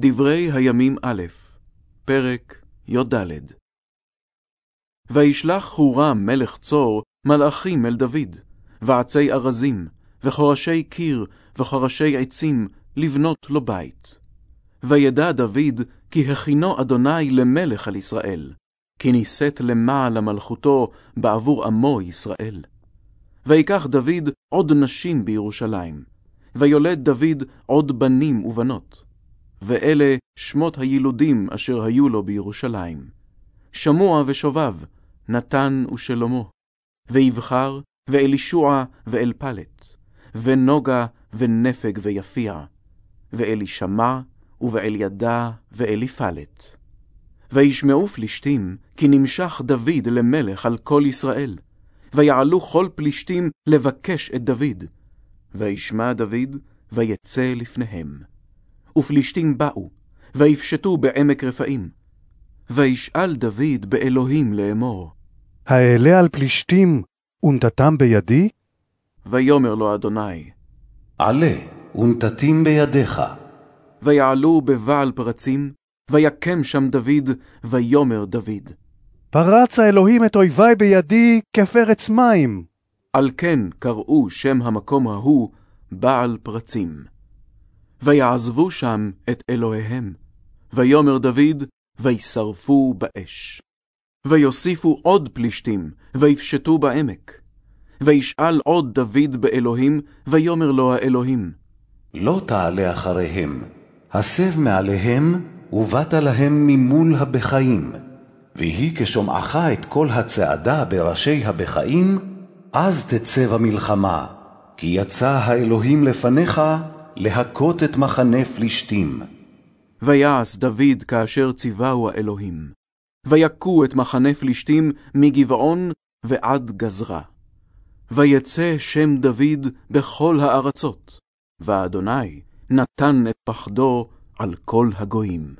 דברי הימים א', פרק י"ד. וישלח חורם מלך צור מלאכים אל דוד, ועצי ארזים, וחורשי קיר, וחורשי עצים, לבנות לו בית. וידע דוד כי הכינו אדוני למלך על ישראל, כי נישאת למעלה מלכותו בעבור עמו ישראל. ויקח דוד עוד נשים בירושלים, ויולד דוד עוד בנים ובנות. ואלה שמות הילודים אשר היו לו בירושלים. שמוע ושובב, נתן ושלמה, ויבחר, ואלישוע ואלפלט, ונוגה ונפג ויפיע, ואלישמע, ובאלידע ואליפלט. וישמעו פלישתים, כי נמשך דוד למלך על כל ישראל, ויעלו כל פלישתים לבקש את דוד. וישמע דוד, ויצא לפניהם. ופלישתים באו, ויפשטו בעמק רפאים. וישאל דוד באלוהים לאמור, האעלה על פלישתים ונתתם בידי? ויאמר לו אדוני, עלה, ונתתים בידיך. ויעלו בבעל פרצים, ויקם שם דוד, ויאמר דוד. פרץ האלוהים את אויבי בידי כפרץ מים. על כן קראו שם המקום ההוא בעל פרצים. ויעזבו שם את אלוהיהם, ויאמר דוד, וישרפו באש. ויוסיפו עוד פלישתים, ויפשטו בעמק. וישאל עוד דוד באלוהים, ויאמר לו האלוהים, לא תעלה אחריהם, הסב מעליהם, ובאת להם ממול הבקעים. ויהי כשומעך את כל הצעדה בראשי הבקעים, אז תצא במלחמה, כי יצא האלוהים לפניך להכות את מחנה פלישתים. ויעש דוד כאשר ציווהו האלוהים. ויכו את מחנה פלישתים מגבעון ועד גזרה. ויצא שם דוד בכל הארצות, ואדוני נתן את פחדו על כל הגויים.